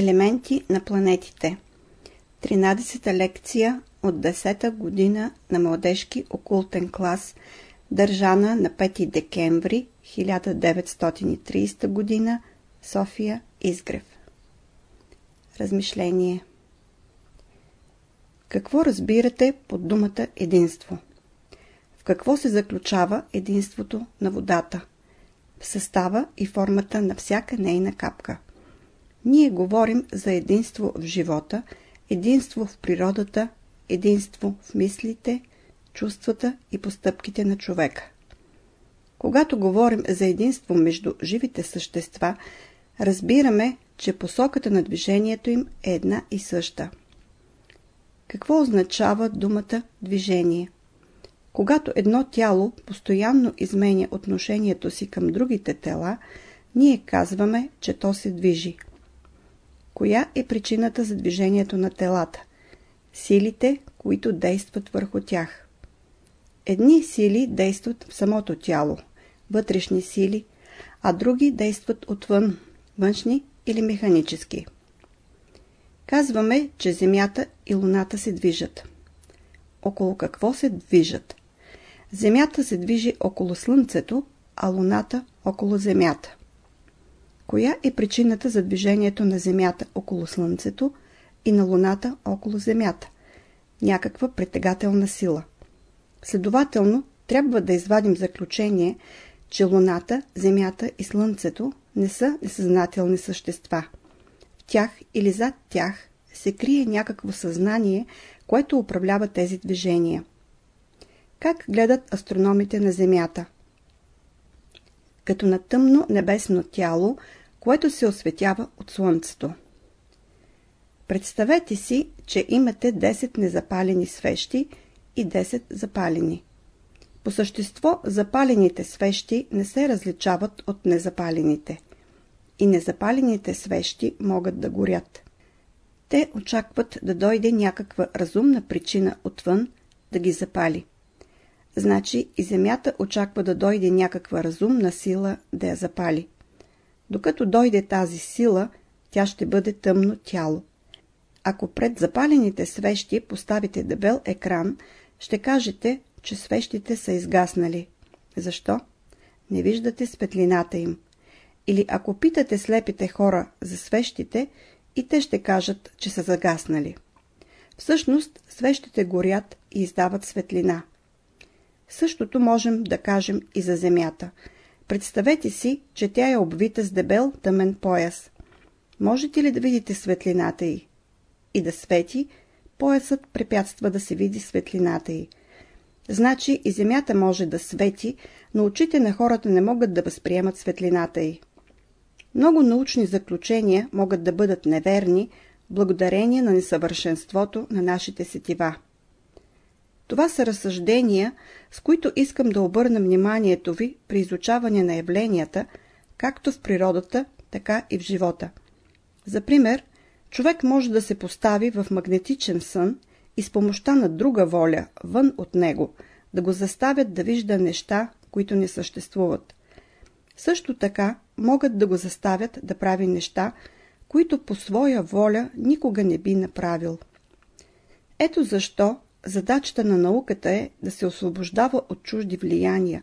Елементи на планетите 13-та лекция от 10-та година на младежки окултен клас, държана на 5 декември 1930 година, София Изгрев. Размишление Какво разбирате под думата единство? В какво се заключава единството на водата? В състава и формата на всяка нейна капка – ние говорим за единство в живота, единство в природата, единство в мислите, чувствата и постъпките на човека. Когато говорим за единство между живите същества, разбираме, че посоката на движението им е една и съща. Какво означава думата движение? Когато едно тяло постоянно изменя отношението си към другите тела, ние казваме, че то се движи. Коя е причината за движението на телата? Силите, които действат върху тях. Едни сили действат в самото тяло, вътрешни сили, а други действат отвън, външни или механически. Казваме, че Земята и Луната се движат. Около какво се движат? Земята се движи около Слънцето, а Луната около Земята. Коя е причината за движението на Земята около Слънцето и на Луната около Земята? Някаква притегателна сила. Следователно, трябва да извадим заключение, че Луната, Земята и Слънцето не са несъзнателни същества. В тях или зад тях се крие някакво съзнание, което управлява тези движения. Как гледат астрономите на Земята? Като на тъмно небесно тяло, което се осветява от Слънцето. Представете си, че имате 10 незапалени свещи и 10 запалени. По същество запалените свещи не се различават от незапалените. И незапалените свещи могат да горят. Те очакват да дойде някаква разумна причина отвън да ги запали. Значи и Земята очаква да дойде някаква разумна сила да я запали. Докато дойде тази сила, тя ще бъде тъмно тяло. Ако пред запалените свещи поставите дебел екран, ще кажете, че свещите са изгаснали. Защо? Не виждате светлината им. Или ако питате слепите хора за свещите, и те ще кажат, че са загаснали. Всъщност, свещите горят и издават светлина. Същото можем да кажем и за Земята – Представете си, че тя е обвита с дебел тъмен пояс. Можете ли да видите светлината й? И да свети, поясът препятства да се види светлината й. Значи и земята може да свети, но очите на хората не могат да възприемат светлината й. Много научни заключения могат да бъдат неверни, благодарение на несъвършенството на нашите сетива. Това са разсъждения, с които искам да обърна вниманието ви при изучаване на явленията, както в природата, така и в живота. За пример, човек може да се постави в магнетичен сън и с помощта на друга воля, вън от него, да го заставят да вижда неща, които не съществуват. Също така могат да го заставят да прави неща, които по своя воля никога не би направил. Ето защо Задачата на науката е да се освобождава от чужди влияния,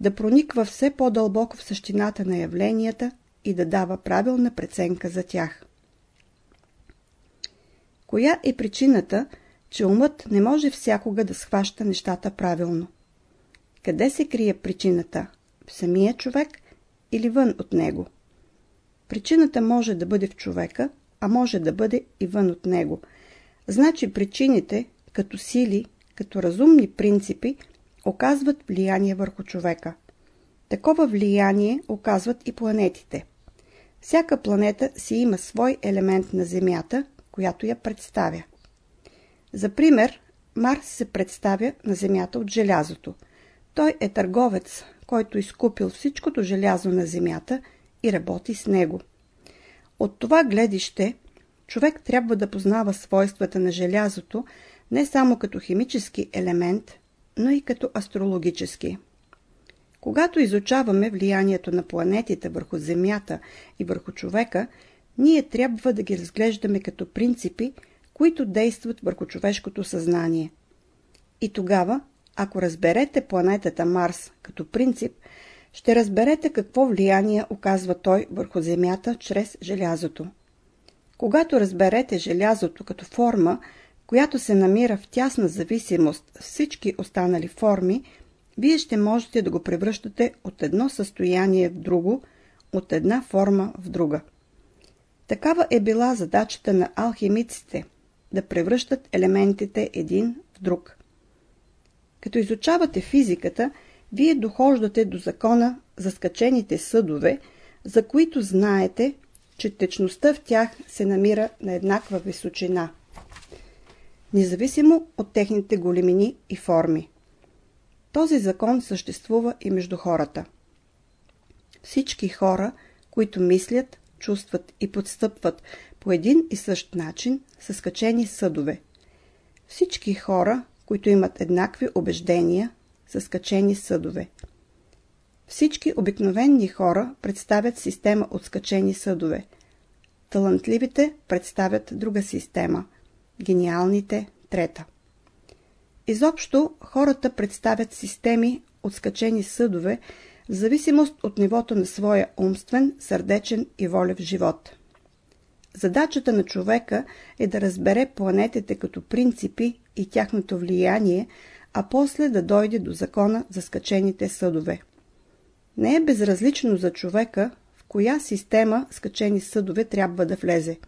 да прониква все по-дълбоко в същината на явленията и да дава правилна преценка за тях. Коя е причината, че умът не може всякога да схваща нещата правилно? Къде се крие причината? В самия човек или вън от него? Причината може да бъде в човека, а може да бъде и вън от него. Значи причините, като сили, като разумни принципи, оказват влияние върху човека. Такова влияние оказват и планетите. Всяка планета си има свой елемент на Земята, която я представя. За пример, Марс се представя на Земята от желязото. Той е търговец, който изкупил всичкото желязо на Земята и работи с него. От това гледище, човек трябва да познава свойствата на желязото, не само като химически елемент, но и като астрологически. Когато изучаваме влиянието на планетите върху Земята и върху човека, ние трябва да ги разглеждаме като принципи, които действат върху човешкото съзнание. И тогава, ако разберете планетата Марс като принцип, ще разберете какво влияние оказва той върху Земята чрез желязото. Когато разберете желязото като форма, която се намира в тясна зависимост с всички останали форми, вие ще можете да го превръщате от едно състояние в друго, от една форма в друга. Такава е била задачата на алхимиците – да превръщат елементите един в друг. Като изучавате физиката, вие дохождате до закона за скачените съдове, за които знаете, че течността в тях се намира на еднаква височина, независимо от техните големини и форми. Този закон съществува и между хората. Всички хора, които мислят, чувстват и подстъпват по един и същ начин, са скачени съдове. Всички хора, които имат еднакви убеждения, са скачени съдове. Всички обикновени хора представят система от скачени съдове. Талантливите представят друга система, гениалните – трета. Изобщо хората представят системи от скачени съдове в зависимост от нивото на своя умствен, сърдечен и волев живот. Задачата на човека е да разбере планетите като принципи и тяхното влияние, а после да дойде до закона за скачените съдове. Не е безразлично за човека в коя система скачени съдове трябва да влезе.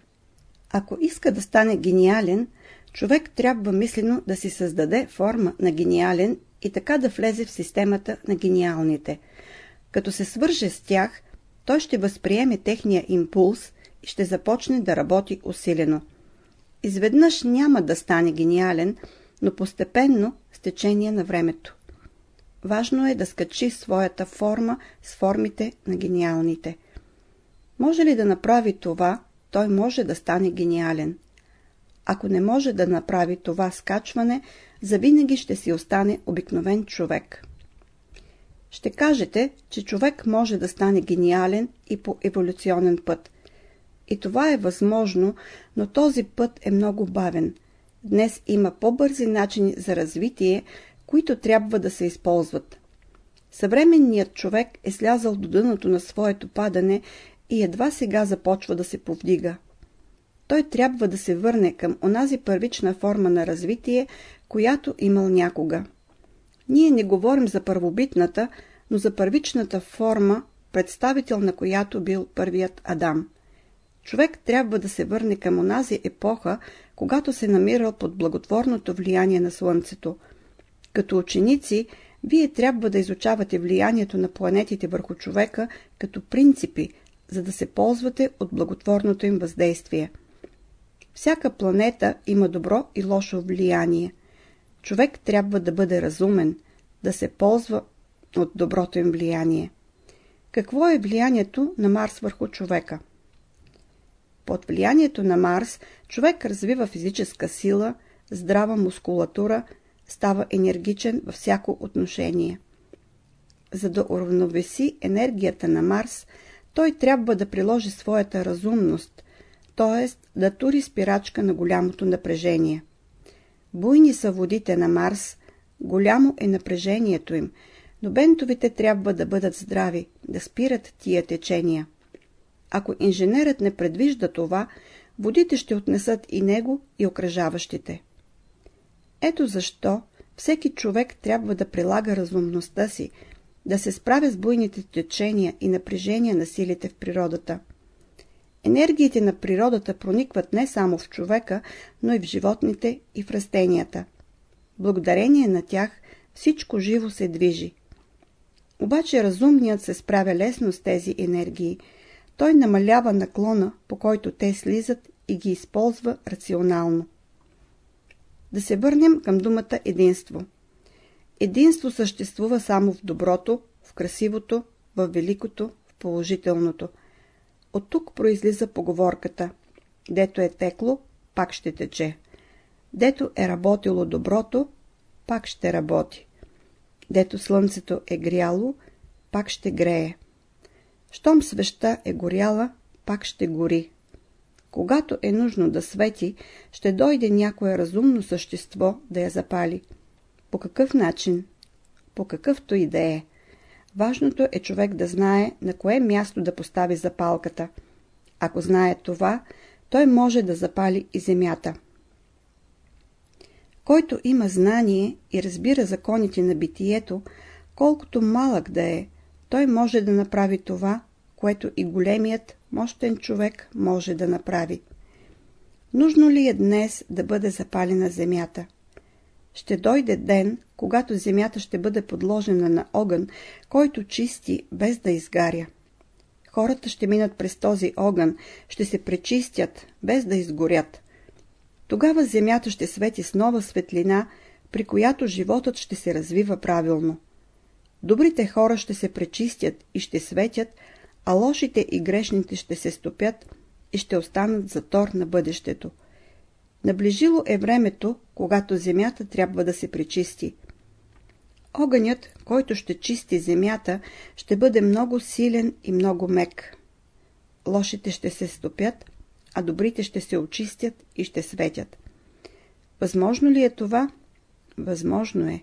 Ако иска да стане гениален, човек трябва мислено да си създаде форма на гениален и така да влезе в системата на гениалните. Като се свърже с тях, той ще възприеме техния импулс и ще започне да работи усилено. Изведнъж няма да стане гениален, но постепенно с течение на времето. Важно е да скачи своята форма с формите на гениалните. Може ли да направи това, той може да стане гениален. Ако не може да направи това скачване, завинаги ще си остане обикновен човек. Ще кажете, че човек може да стане гениален и по еволюционен път. И това е възможно, но този път е много бавен. Днес има по-бързи начини за развитие, които трябва да се използват. Съвременният човек е слязал до дъното на своето падане и едва сега започва да се повдига. Той трябва да се върне към онази първична форма на развитие, която имал някога. Ние не говорим за първобитната, но за първичната форма, представител на която бил първият Адам. Човек трябва да се върне към онази епоха, когато се намирал под благотворното влияние на Слънцето. Като ученици, вие трябва да изучавате влиянието на планетите върху човека като принципи, за да се ползвате от благотворното им въздействие. Всяка планета има добро и лошо влияние. Човек трябва да бъде разумен, да се ползва от доброто им влияние. Какво е влиянието на Марс върху човека? Под влиянието на Марс човек развива физическа сила, здрава мускулатура, става енергичен във всяко отношение. За да уравновеси енергията на Марс, той трябва да приложи своята разумност, т.е. да тури спирачка на голямото напрежение. Буйни са водите на Марс, голямо е напрежението им, но бентовите трябва да бъдат здрави, да спират тия течения. Ако инженерът не предвижда това, водите ще отнесат и него и окръжаващите. Ето защо всеки човек трябва да прилага разумността си, да се справя с буйните течения и напрежения на силите в природата. Енергиите на природата проникват не само в човека, но и в животните и в растенията. Благодарение на тях всичко живо се движи. Обаче разумният се справя лесно с тези енергии. Той намалява наклона, по който те слизат и ги използва рационално. Да се върнем към думата единство. Единство съществува само в доброто, в красивото, в великото, в положителното. От тук произлиза поговорката Дето е текло, пак ще тече. Дето е работило доброто, пак ще работи. Дето слънцето е гряло, пак ще грее. Щом свеща е горяла, пак ще гори. Когато е нужно да свети, ще дойде някое разумно същество да я запали. По какъв начин? По какъвто и да е. Важното е човек да знае на кое място да постави запалката. Ако знае това, той може да запали и земята. Който има знание и разбира законите на битието, колкото малък да е, той може да направи това, което и големият, мощен човек може да направи. Нужно ли е днес да бъде запалена земята? Ще дойде ден, когато земята ще бъде подложена на огън, който чисти без да изгаря. Хората ще минат през този огън, ще се пречистят, без да изгорят. Тогава земята ще свети с нова светлина, при която животът ще се развива правилно. Добрите хора ще се пречистят и ще светят, а лошите и грешните ще се стопят и ще останат затор на бъдещето. Наближило е времето, когато земята трябва да се пречисти. Огънят, който ще чисти земята, ще бъде много силен и много мек. Лошите ще се стопят, а добрите ще се очистят и ще светят. Възможно ли е това? Възможно е.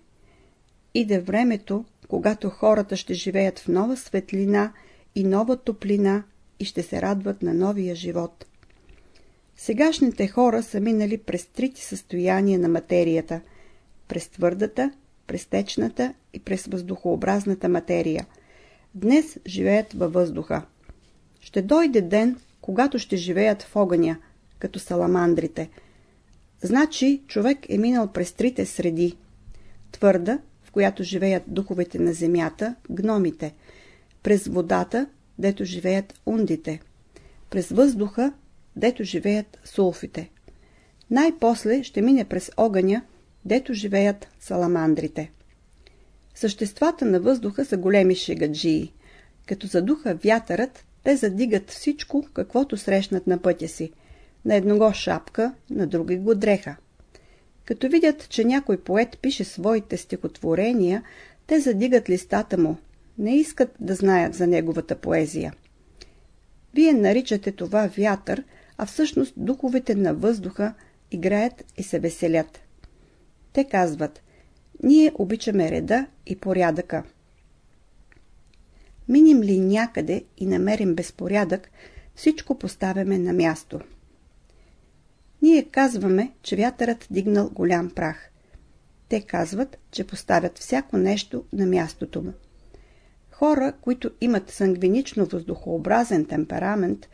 Иде времето, когато хората ще живеят в нова светлина и нова топлина и ще се радват на новия живот. Сегашните хора са минали през трите състояния на материята – през твърдата, през течната и през въздухообразната материя. Днес живеят във въздуха. Ще дойде ден, когато ще живеят в огъня, като саламандрите. Значи човек е минал през трите среди. Твърда, в която живеят духовете на земята, гномите. През водата, дето живеят ундите. През въздуха, дето живеят сулфите. Най-после ще мине през огъня, дето живеят саламандрите. Съществата на въздуха са големи шегаджии. Като задуха вятърът, те задигат всичко, каквото срещнат на пътя си. На едного шапка, на други го дреха. Като видят, че някой поет пише своите стихотворения, те задигат листата му. Не искат да знаят за неговата поезия. Вие наричате това вятър, а всъщност духовете на въздуха играят и се веселят. Те казват, ние обичаме реда и порядъка. Миним ли някъде и намерим безпорядък, всичко поставяме на място. Ние казваме, че вятърът дигнал голям прах. Те казват, че поставят всяко нещо на мястото му. Хора, които имат сангвинично въздухообразен темперамент,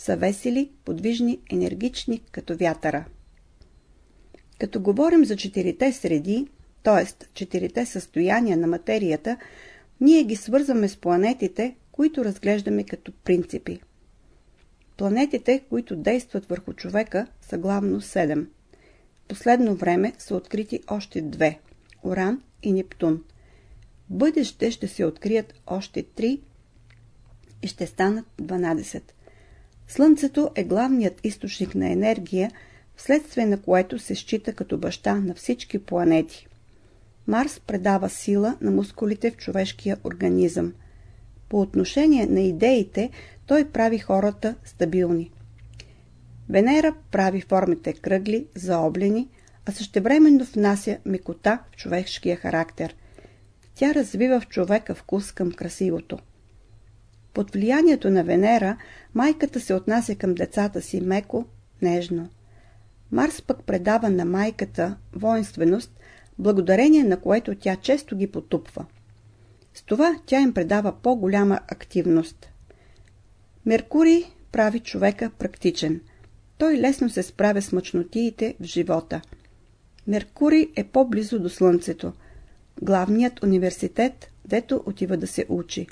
са весели, подвижни, енергични, като вятъра. Като говорим за четирите среди, т.е. четирите състояния на материята, ние ги свързваме с планетите, които разглеждаме като принципи. Планетите, които действат върху човека, са главно 7. Последно време са открити още две – Оран и Нептун. бъдеще ще се открият още 3 и ще станат 12. Слънцето е главният източник на енергия, вследствие на което се счита като баща на всички планети. Марс предава сила на мускулите в човешкия организъм. По отношение на идеите, той прави хората стабилни. Венера прави формите кръгли, заоблени, а същевременно внася мекота в човешкия характер. Тя развива в човека вкус към красивото. Под влиянието на Венера, майката се отнася към децата си меко, нежно. Марс пък предава на майката воинственост, благодарение на което тя често ги потупва. С това тя им предава по-голяма активност. Меркурий прави човека практичен. Той лесно се справя с мъчнотиите в живота. Меркурий е по-близо до Слънцето. Главният университет, дето отива да се учи.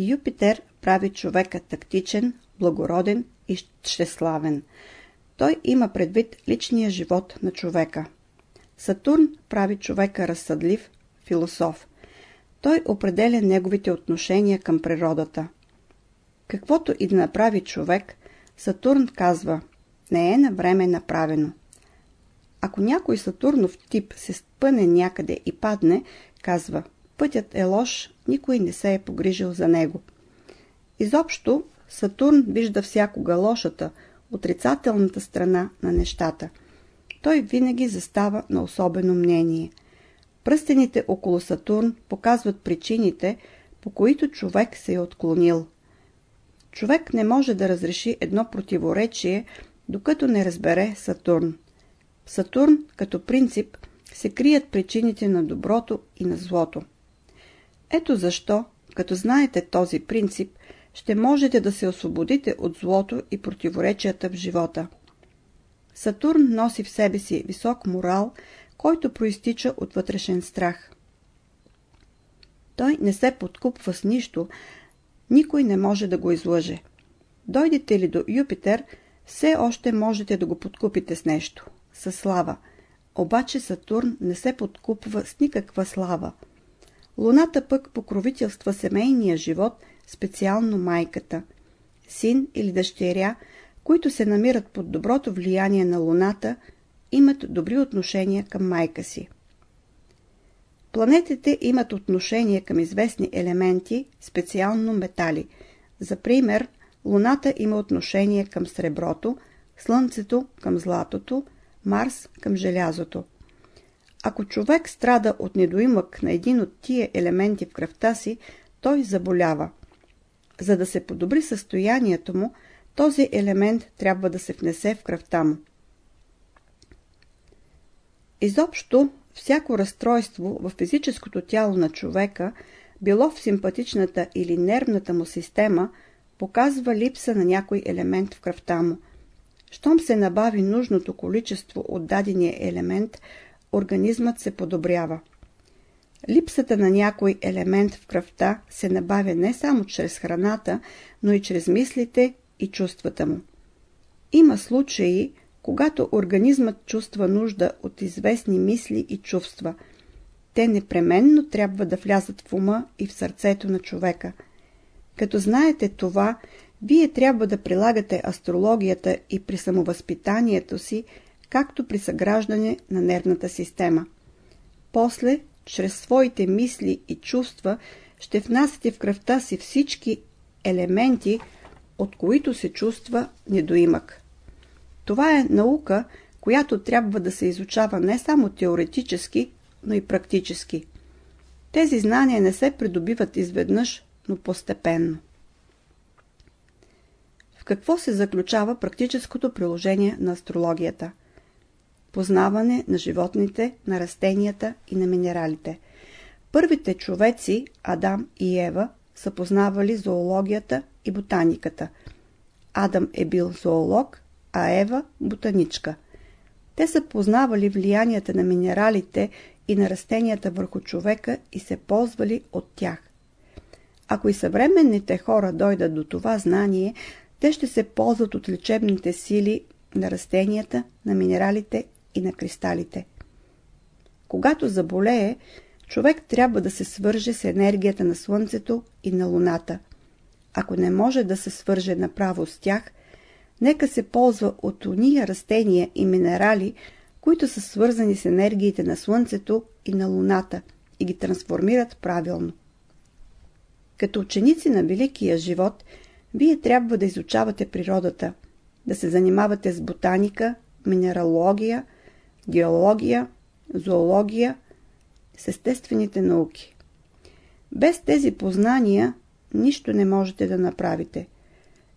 Юпитер прави човека тактичен, благороден и щеславен. Той има предвид личния живот на човека. Сатурн прави човека разсъдлив, философ. Той определя неговите отношения към природата. Каквото и да направи човек, Сатурн казва, не е на време направено. Ако някой Сатурнов тип се спъне някъде и падне, казва, пътят е лош, никой не се е погрижил за него. Изобщо, Сатурн вижда всякога лошата, отрицателната страна на нещата. Той винаги застава на особено мнение. Пръстените около Сатурн показват причините, по които човек се е отклонил. Човек не може да разреши едно противоречие, докато не разбере Сатурн. В Сатурн, като принцип, се крият причините на доброто и на злото. Ето защо, като знаете този принцип, ще можете да се освободите от злото и противоречията в живота. Сатурн носи в себе си висок морал, който проистича от вътрешен страх. Той не се подкупва с нищо, никой не може да го излъже. Дойдете ли до Юпитер, все още можете да го подкупите с нещо, с слава. Обаче Сатурн не се подкупва с никаква слава. Луната пък покровителства семейния живот, специално майката. Син или дъщеря, които се намират под доброто влияние на Луната, имат добри отношения към майка си. Планетите имат отношение към известни елементи, специално метали. За пример, Луната има отношение към среброто, Слънцето към златото, Марс към желязото. Ако човек страда от недоимък на един от тия елементи в кръвта си, той заболява. За да се подобри състоянието му, този елемент трябва да се внесе в кръвта му. Изобщо, всяко разстройство в физическото тяло на човека, било в симпатичната или нервната му система, показва липса на някой елемент в кръвта му. Щом се набави нужното количество от дадения елемент, организмът се подобрява. Липсата на някой елемент в кръвта се набавя не само чрез храната, но и чрез мислите и чувствата му. Има случаи, когато организмът чувства нужда от известни мисли и чувства. Те непременно трябва да влязат в ума и в сърцето на човека. Като знаете това, вие трябва да прилагате астрологията и при самовъзпитанието си, както при съграждане на нервната система. После, чрез своите мисли и чувства, ще внасяте в кръвта си всички елементи, от които се чувства недоимък. Това е наука, която трябва да се изучава не само теоретически, но и практически. Тези знания не се придобиват изведнъж, но постепенно. В какво се заключава практическото приложение на астрологията? Познаване на животните, на растенията и на минералите. Първите човеци, Адам и Ева, са познавали зоологията и ботаниката. Адам е бил зоолог, а Ева – ботаничка. Те са познавали влиянията на минералите и на растенията върху човека и се ползвали от тях. Ако и съвременните хора дойдат до това знание, те ще се ползват от лечебните сили на растенията, на минералите и на кристалите. Когато заболее, човек трябва да се свърже с енергията на Слънцето и на Луната. Ако не може да се свърже направо с тях, нека се ползва от уния растения и минерали, които са свързани с енергиите на Слънцето и на Луната и ги трансформират правилно. Като ученици на Великия живот, вие трябва да изучавате природата, да се занимавате с ботаника, минералогия, геология, зоология, с естествените науки. Без тези познания нищо не можете да направите.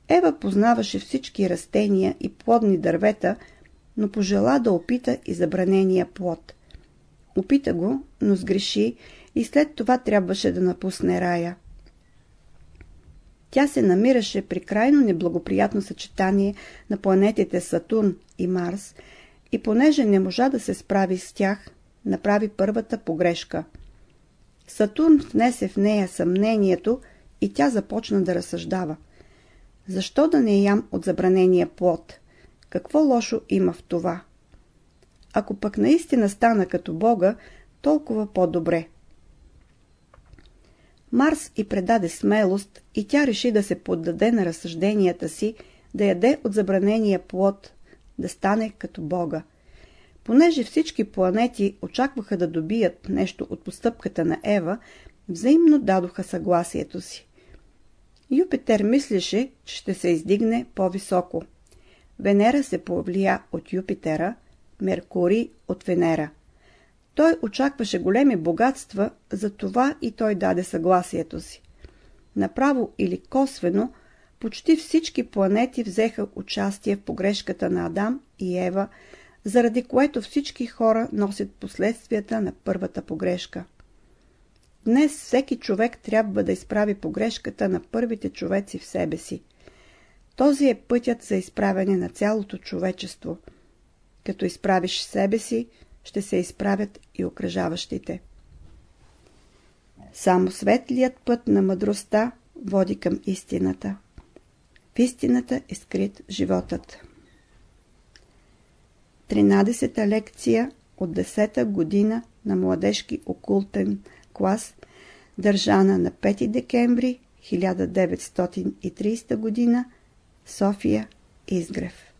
Ева познаваше всички растения и плодни дървета, но пожела да опита и забранения плод. Опита го, но сгреши и след това трябваше да напусне рая. Тя се намираше при крайно неблагоприятно съчетание на планетите Сатурн и Марс и понеже не можа да се справи с тях, направи първата погрешка. Сатурн внесе в нея съмнението и тя започна да разсъждава. Защо да не ям от забранения плод? Какво лошо има в това? Ако пък наистина стана като Бога, толкова по-добре. Марс и предаде смелост и тя реши да се поддаде на разсъжденията си, да яде от забранения плод, да стане като Бога. Понеже всички планети очакваха да добият нещо от постъпката на Ева, взаимно дадоха съгласието си. Юпитер мислеше, че ще се издигне по-високо. Венера се повлия от Юпитера, Меркурий от Венера. Той очакваше големи богатства, затова и той даде съгласието си. Направо или косвено, почти всички планети взеха участие в погрешката на Адам и Ева, заради което всички хора носят последствията на първата погрешка. Днес всеки човек трябва да изправи погрешката на първите човеци в себе си. Този е пътят за изправяне на цялото човечество. Като изправиш себе си, ще се изправят и окръжаващите. Само светлият път на мъдростта води към истината. В истината е скрит животът. 13-та лекция от 10-та година на младежки окултен клас, държана на 5 декември 1930 година, София, Изгрев.